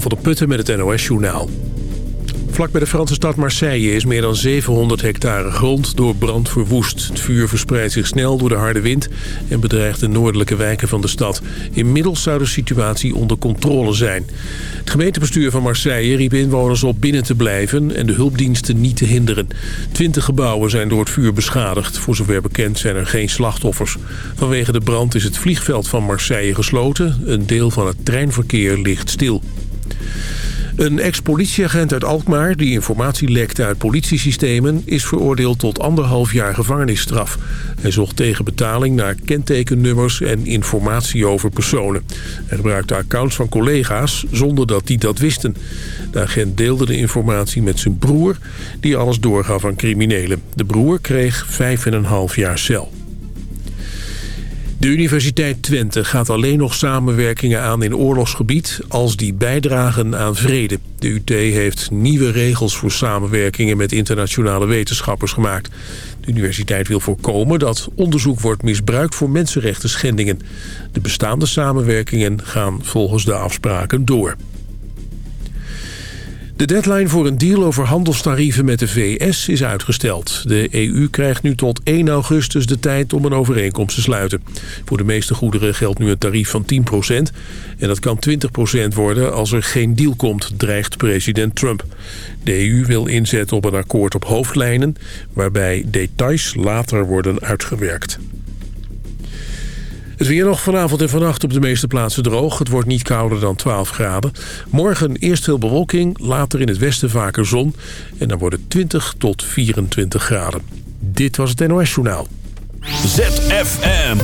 Van der Putten met het NOS Journaal. Vlak bij de Franse stad Marseille is meer dan 700 hectare grond door brand verwoest. Het vuur verspreidt zich snel door de harde wind en bedreigt de noordelijke wijken van de stad. Inmiddels zou de situatie onder controle zijn. Het gemeentebestuur van Marseille riep inwoners op binnen te blijven en de hulpdiensten niet te hinderen. Twintig gebouwen zijn door het vuur beschadigd. Voor zover bekend zijn er geen slachtoffers. Vanwege de brand is het vliegveld van Marseille gesloten. Een deel van het treinverkeer ligt stil. Een ex-politieagent uit Alkmaar die informatie lekte uit politiesystemen... is veroordeeld tot anderhalf jaar gevangenisstraf. Hij zocht tegen betaling naar kentekennummers en informatie over personen. Hij gebruikte accounts van collega's zonder dat die dat wisten. De agent deelde de informatie met zijn broer... die alles doorgaf aan criminelen. De broer kreeg vijf en een half jaar cel. De Universiteit Twente gaat alleen nog samenwerkingen aan in oorlogsgebied als die bijdragen aan vrede. De UT heeft nieuwe regels voor samenwerkingen met internationale wetenschappers gemaakt. De universiteit wil voorkomen dat onderzoek wordt misbruikt voor mensenrechten schendingen. De bestaande samenwerkingen gaan volgens de afspraken door. De deadline voor een deal over handelstarieven met de VS is uitgesteld. De EU krijgt nu tot 1 augustus de tijd om een overeenkomst te sluiten. Voor de meeste goederen geldt nu een tarief van 10% En dat kan 20% worden als er geen deal komt, dreigt president Trump. De EU wil inzetten op een akkoord op hoofdlijnen... waarbij details later worden uitgewerkt. Het weer nog vanavond en vannacht op de meeste plaatsen droog. Het wordt niet kouder dan 12 graden. Morgen eerst veel bewolking, later in het westen vaker zon. En dan wordt het 20 tot 24 graden. Dit was het NOS Journaal. ZFM.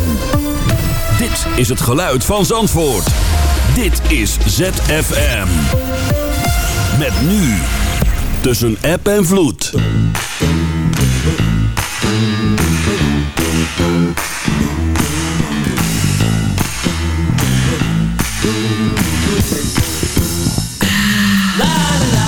Dit is het geluid van Zandvoort. Dit is ZFM. Met nu. Tussen app en vloed. la la.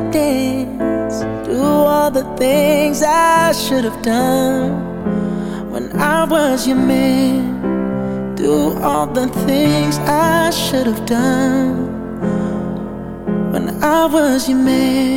dance. Do all the things I should have done when I was your man. Do all the things I should have done when I was your man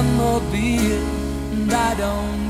automobile, and I don't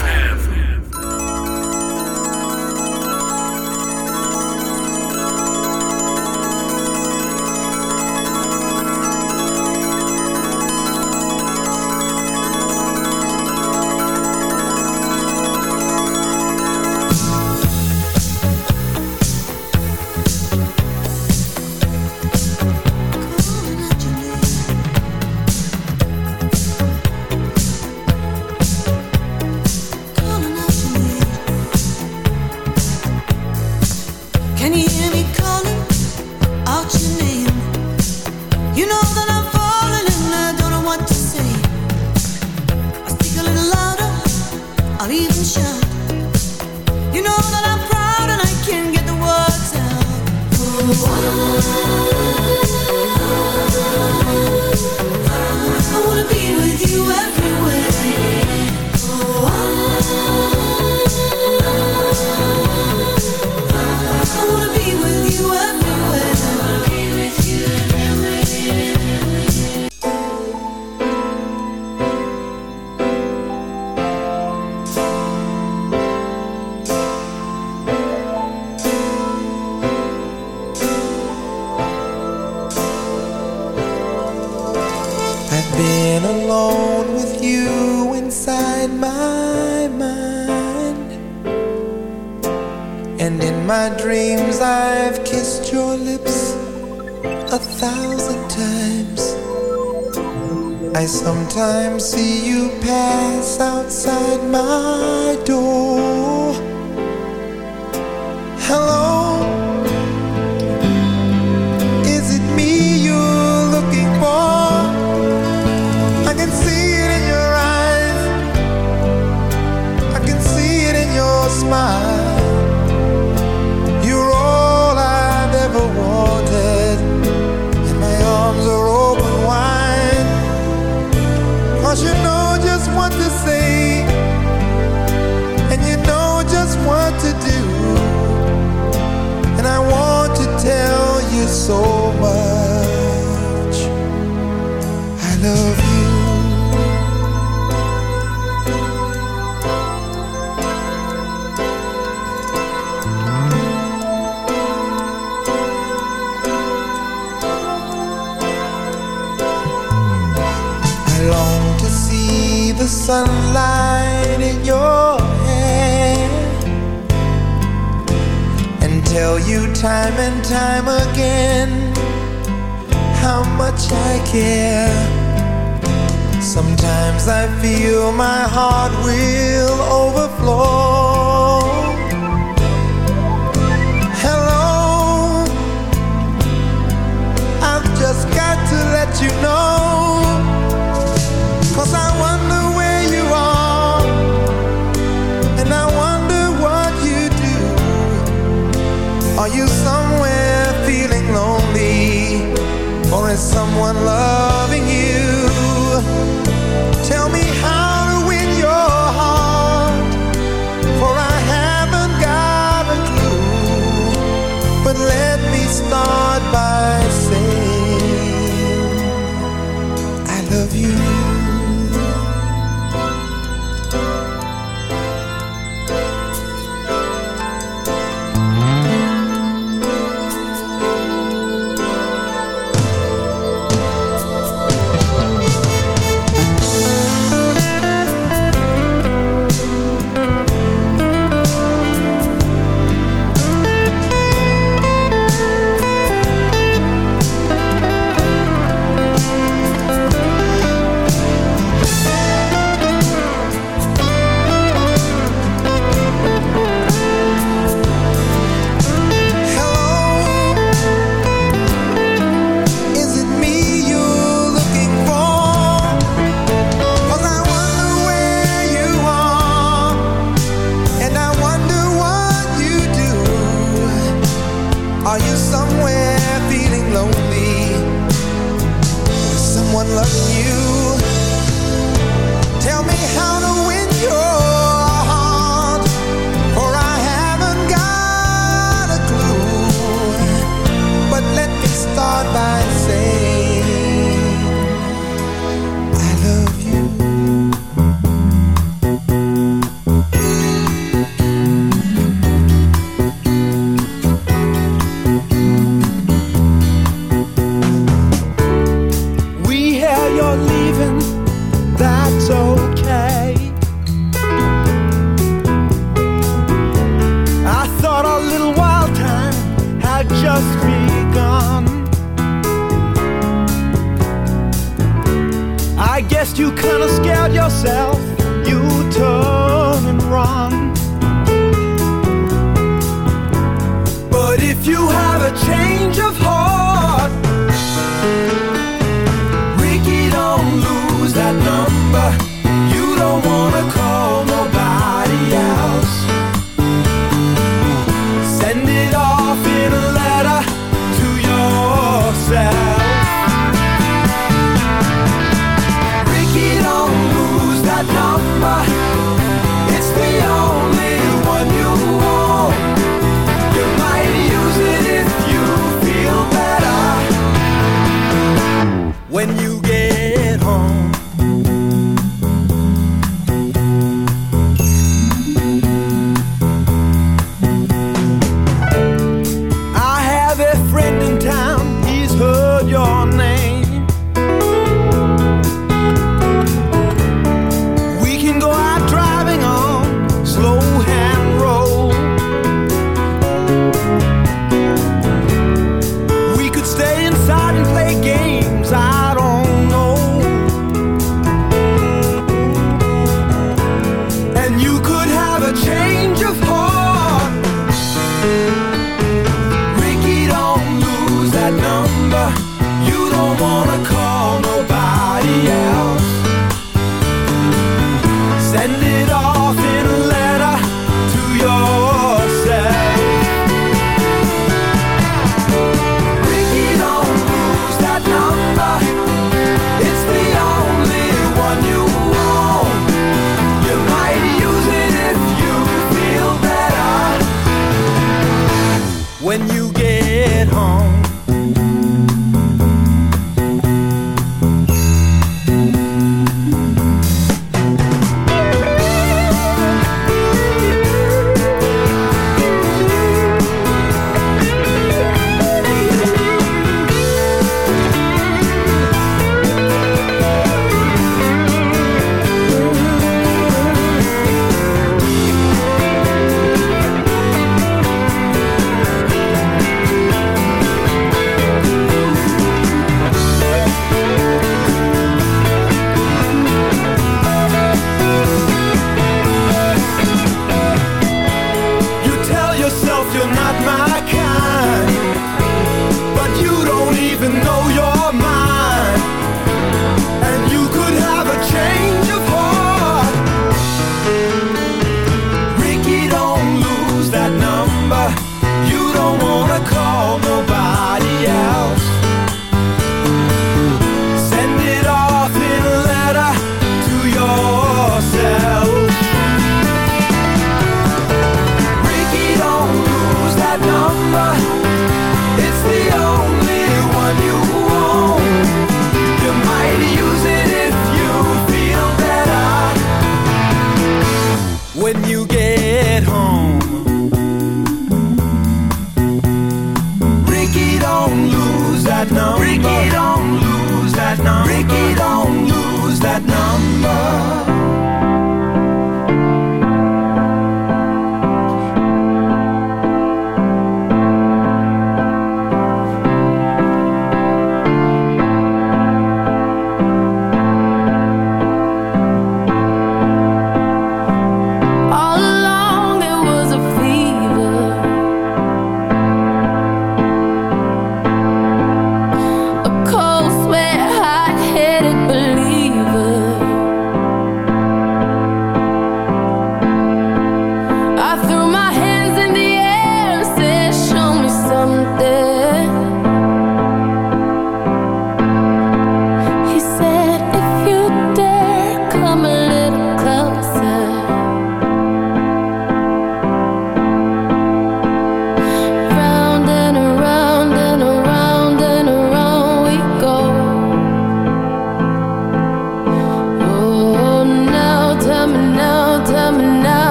Wanna call